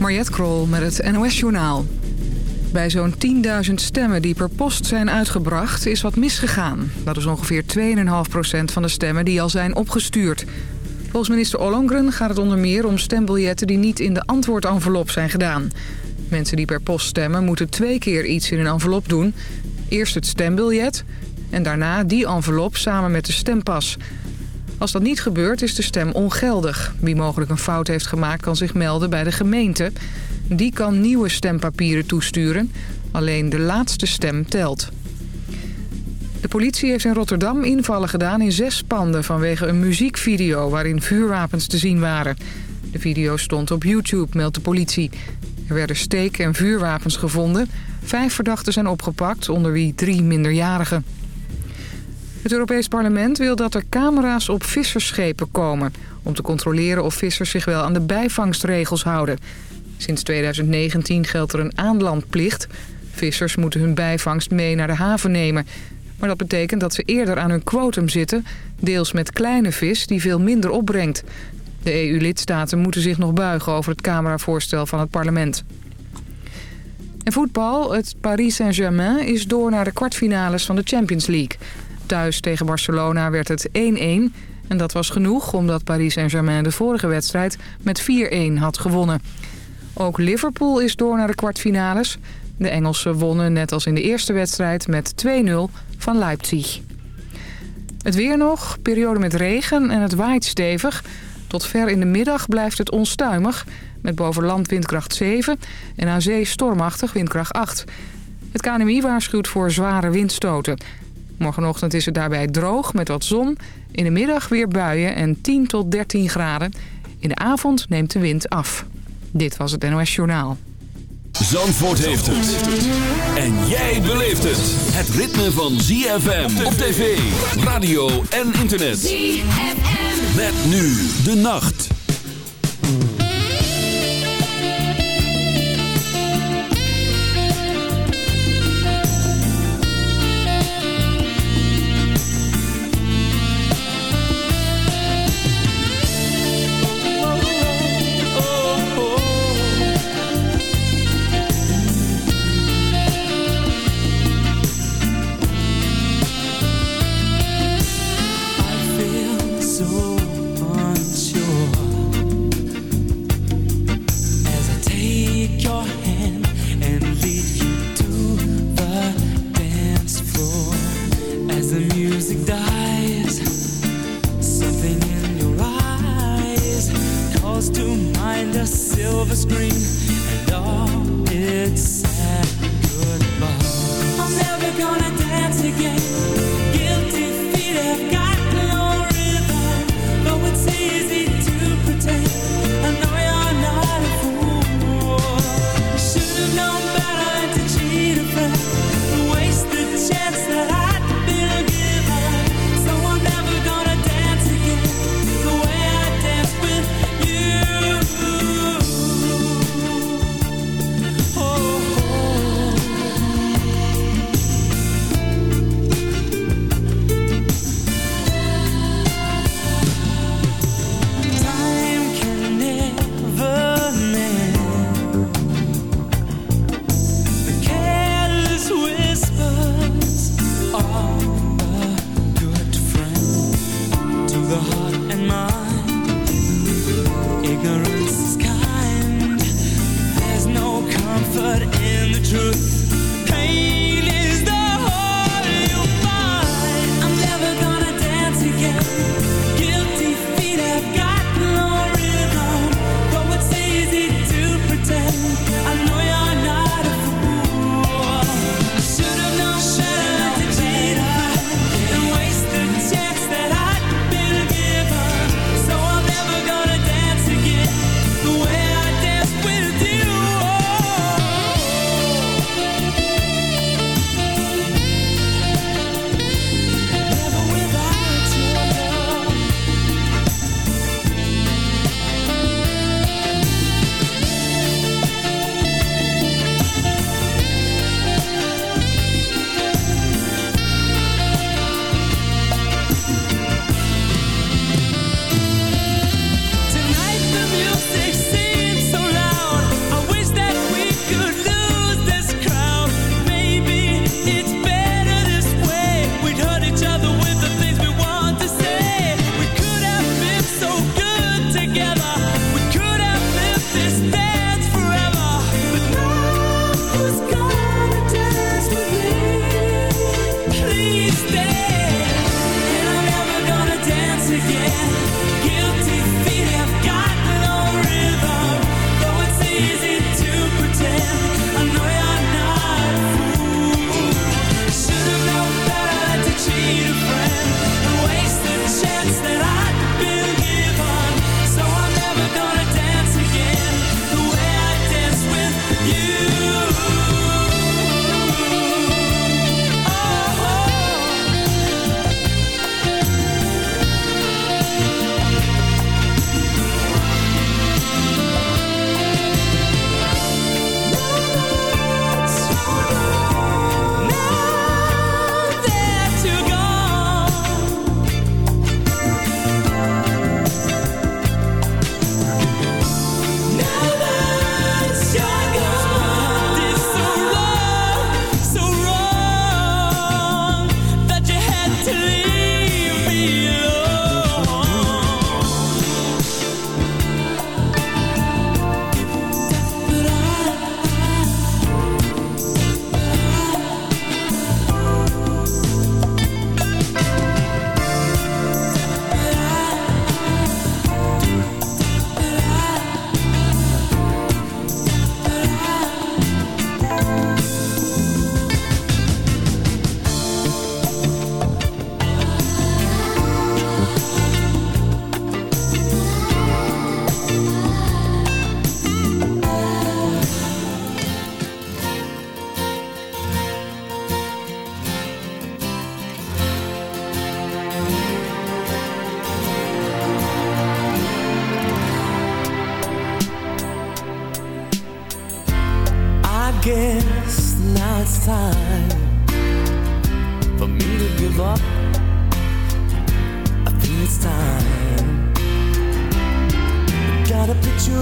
Mariette Krol met het NOS Journaal. Bij zo'n 10.000 stemmen die per post zijn uitgebracht is wat misgegaan. Dat is ongeveer 2,5% van de stemmen die al zijn opgestuurd. Volgens minister Ollongren gaat het onder meer om stembiljetten die niet in de antwoordenvelop zijn gedaan. Mensen die per post stemmen moeten twee keer iets in een envelop doen. Eerst het stembiljet en daarna die envelop samen met de stempas... Als dat niet gebeurt is de stem ongeldig. Wie mogelijk een fout heeft gemaakt kan zich melden bij de gemeente. Die kan nieuwe stempapieren toesturen. Alleen de laatste stem telt. De politie heeft in Rotterdam invallen gedaan in zes panden... vanwege een muziekvideo waarin vuurwapens te zien waren. De video stond op YouTube, meldt de politie. Er werden steek- en vuurwapens gevonden. Vijf verdachten zijn opgepakt, onder wie drie minderjarigen. Het Europees Parlement wil dat er camera's op vissersschepen komen... om te controleren of vissers zich wel aan de bijvangstregels houden. Sinds 2019 geldt er een aanlandplicht. Vissers moeten hun bijvangst mee naar de haven nemen. Maar dat betekent dat ze eerder aan hun quotum zitten... deels met kleine vis die veel minder opbrengt. De EU-lidstaten moeten zich nog buigen over het cameravoorstel van het parlement. En voetbal, het Paris Saint-Germain is door naar de kwartfinales van de Champions League... Thuis tegen Barcelona werd het 1-1. En dat was genoeg omdat Paris Saint-Germain de vorige wedstrijd met 4-1 had gewonnen. Ook Liverpool is door naar de kwartfinales. De Engelsen wonnen net als in de eerste wedstrijd met 2-0 van Leipzig. Het weer nog, periode met regen en het waait stevig. Tot ver in de middag blijft het onstuimig. Met boven land windkracht 7 en aan zee stormachtig windkracht 8. Het KNMI waarschuwt voor zware windstoten. Morgenochtend is het daarbij droog met wat zon. In de middag weer buien en 10 tot 13 graden. In de avond neemt de wind af. Dit was het NOS Journaal. Zandvoort heeft het. En jij beleeft het. Het ritme van ZFM op tv, radio en internet. ZFM. Met nu de nacht.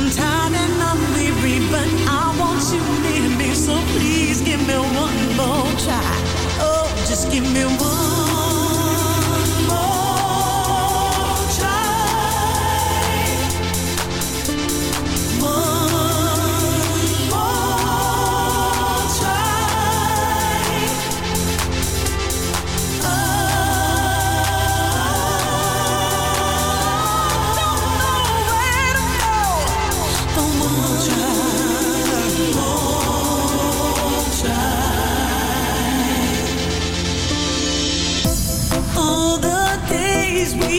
untied I'm weary, but I want you near me, so please give me one more try. Oh, just give me one.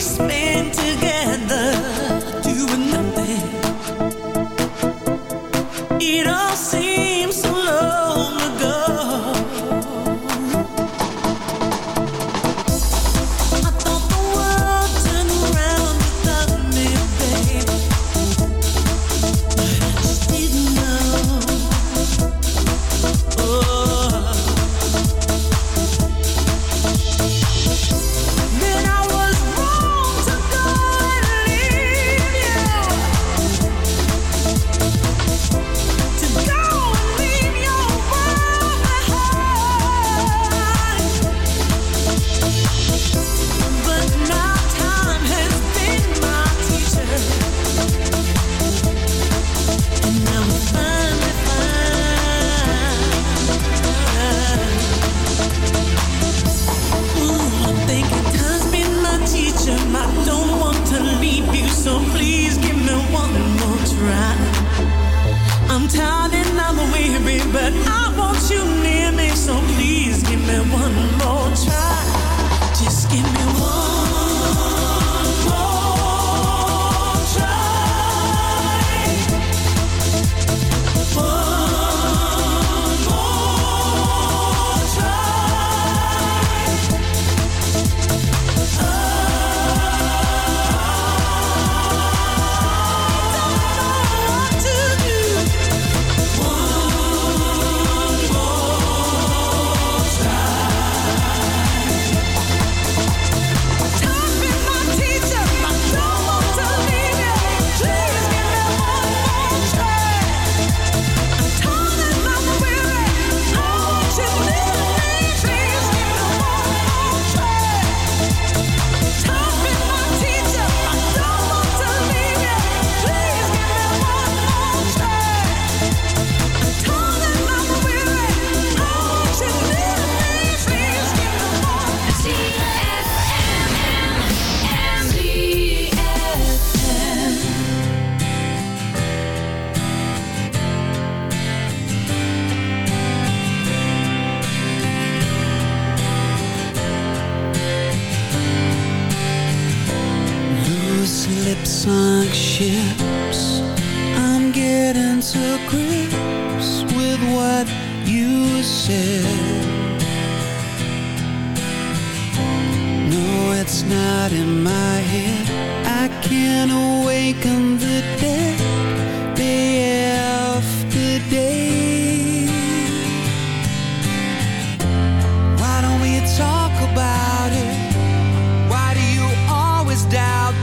spend together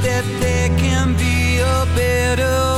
that there can be a better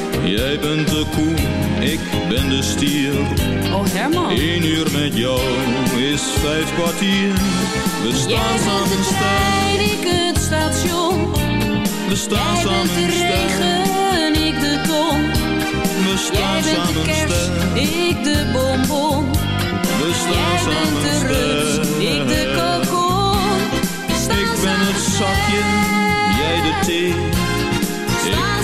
Jij bent de koe, ik ben de stier. Oh Herman. Eén uur met jou is vijf kwartier. We Jij staan bent samen de trein, ik het station. we staan Jij bent samen de sterk. regen, ik de ton. We Jij staan bent de samen kerst, sterk, ik de bonbon. we staan Jij bent samen de rust, ik de kokon. Ik ben het zakje, jij de thee.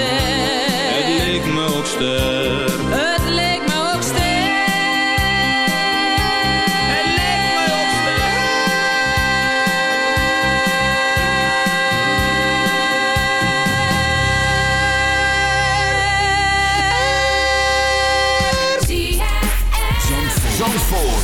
Het leek me ook sterk. Het leek me ook sterk. Het leek me ook sterk. Zandvoort.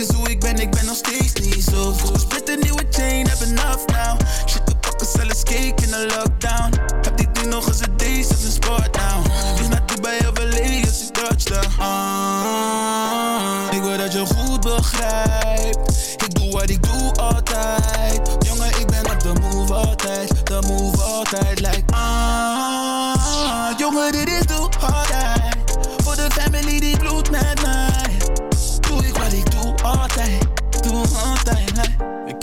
Eens hoe ik ben, ik ben nog steeds niet zo. Split een nieuwe chain, heb enough now. Shit, we pakken zelfs cake in de lockdown.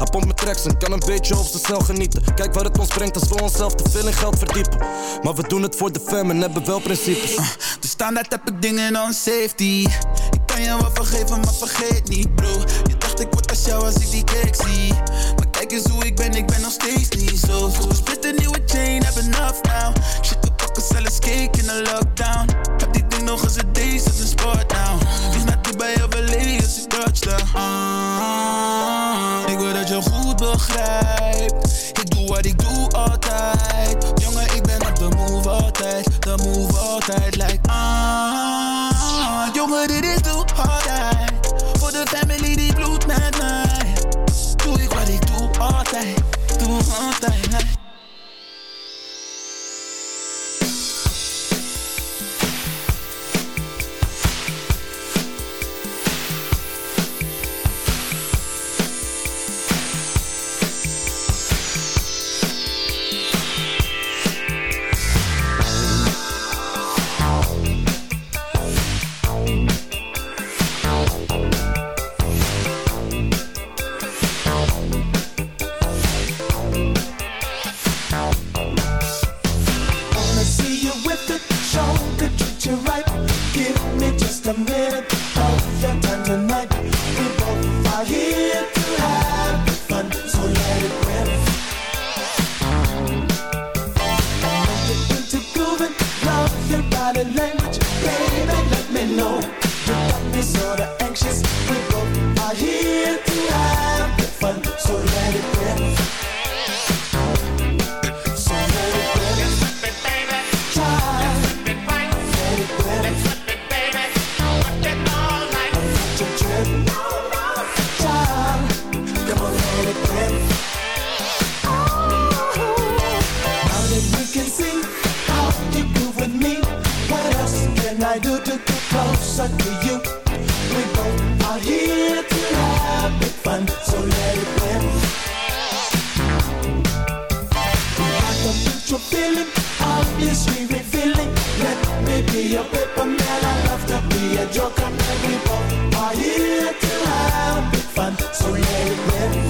Hij pompt met tracks en kan een beetje op zijn snel genieten. Kijk waar het ons brengt als we onszelf te veel in geld verdiepen. Maar we doen het voor de fam en hebben wel principes. De standaard heb ik dingen on safety. Ik kan je wat vergeven, maar vergeet niet, bro. Je dacht ik word als jou als ik die cake zie. Maar kijk eens hoe ik ben, ik ben nog steeds niet zo goed. Split een nieuwe chain, heb enough now. Shit, we pakken zelfs cake in de lockdown. Goed feeling, obviously revealing. Let me be your paper man, I love to be a joker. Man, we both are here to have big fun, so let it rip.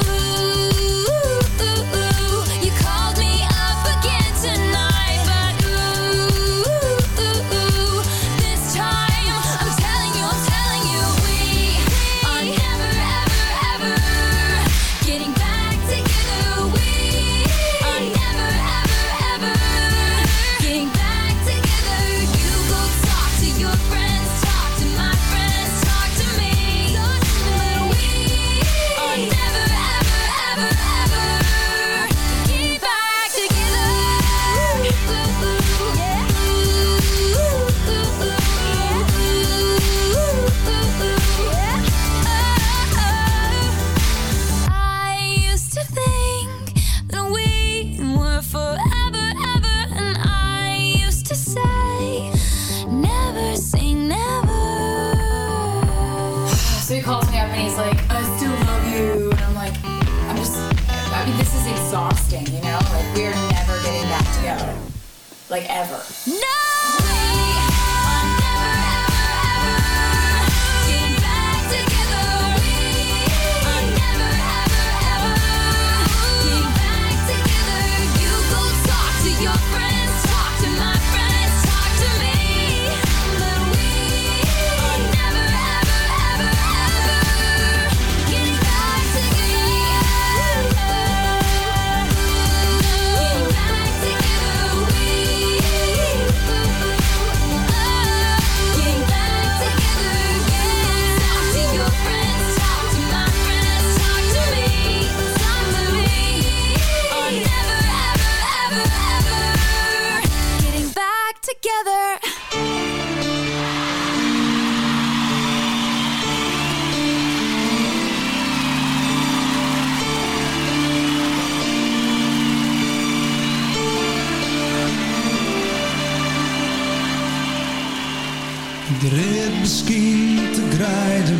misschien te grijden,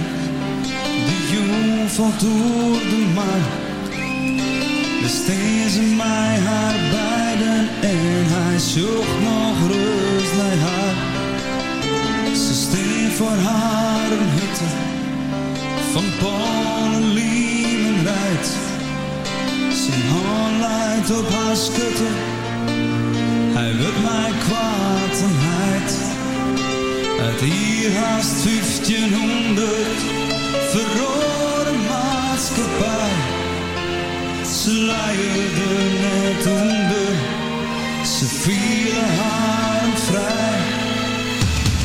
de jong valt door de maan. Besteed ze mij haar beiden en hij zocht nog rust naar haar. Ze steen voor haar een hutte van Polen, Liemen rijdt. Zijn hand leidt op haar schutte, hij wil mij kwaad en heid. Uit hier haast 1500 verrode maatschappij. Ze luierden net onder, ze vielen haar vrij.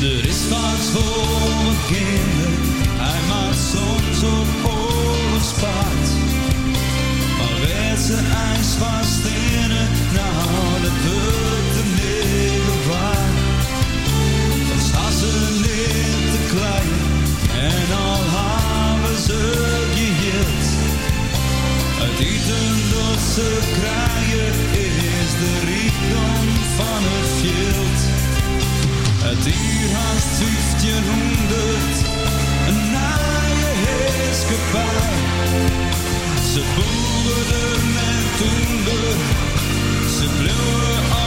Er is wat voor mijn kinderen, hij maakt soms op oorlogspaard. Maar werd ze ijs vast in het, nou dat klein en al hebben ze geheeld. Het eten dat ze krijgen is de rijkdom van het veld. Het uur haast 1500, een naaie heerskepaar. Ze boerden en toender, ze bleven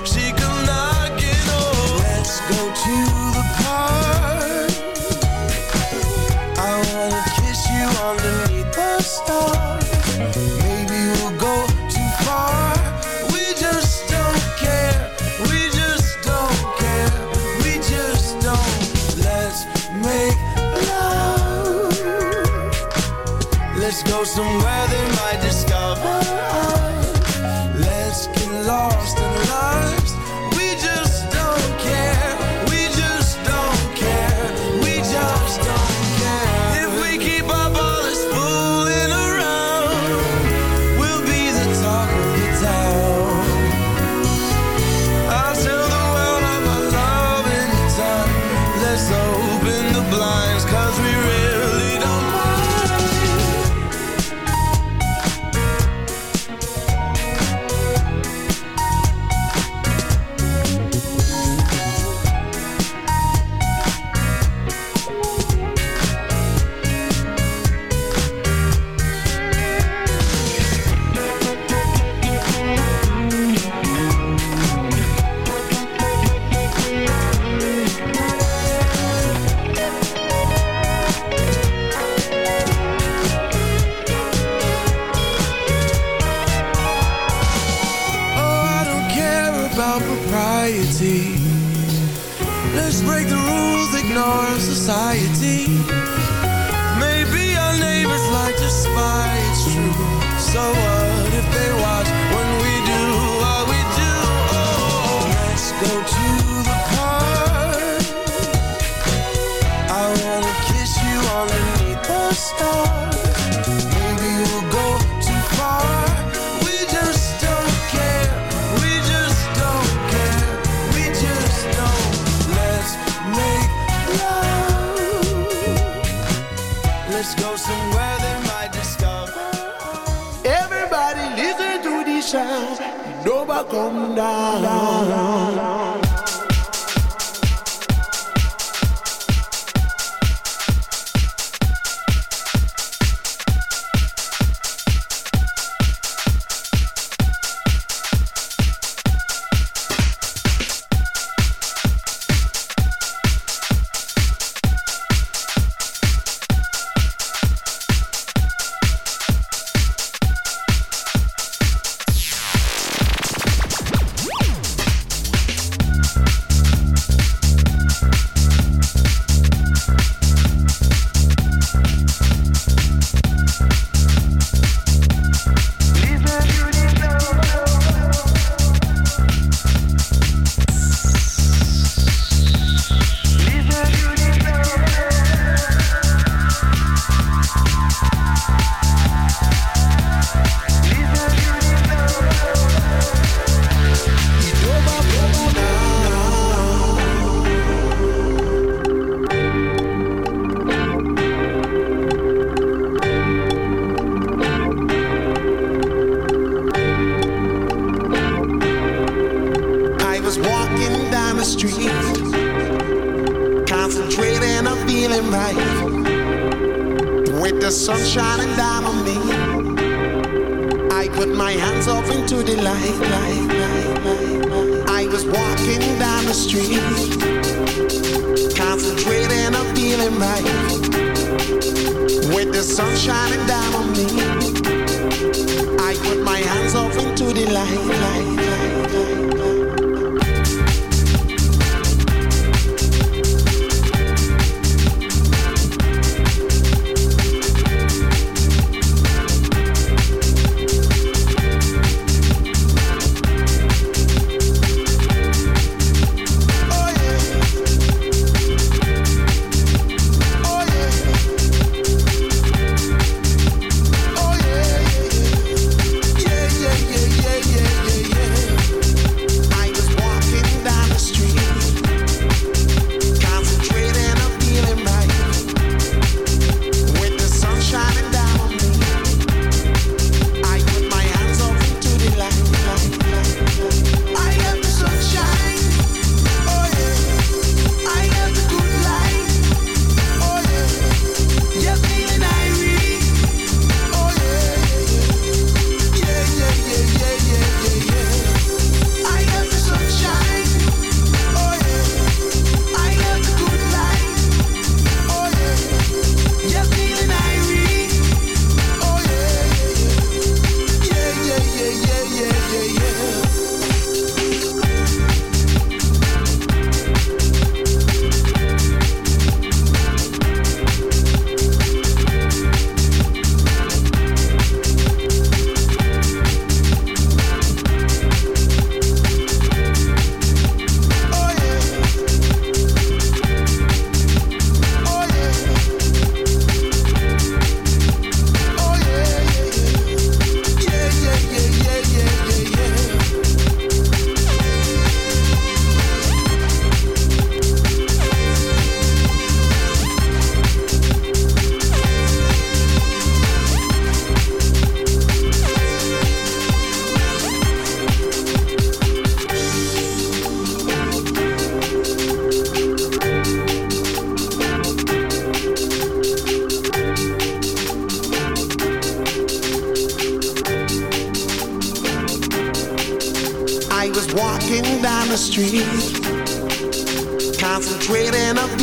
Let's go somewhere they might discover. Everybody listen to the sound. Nobody come down. light, light, light, light.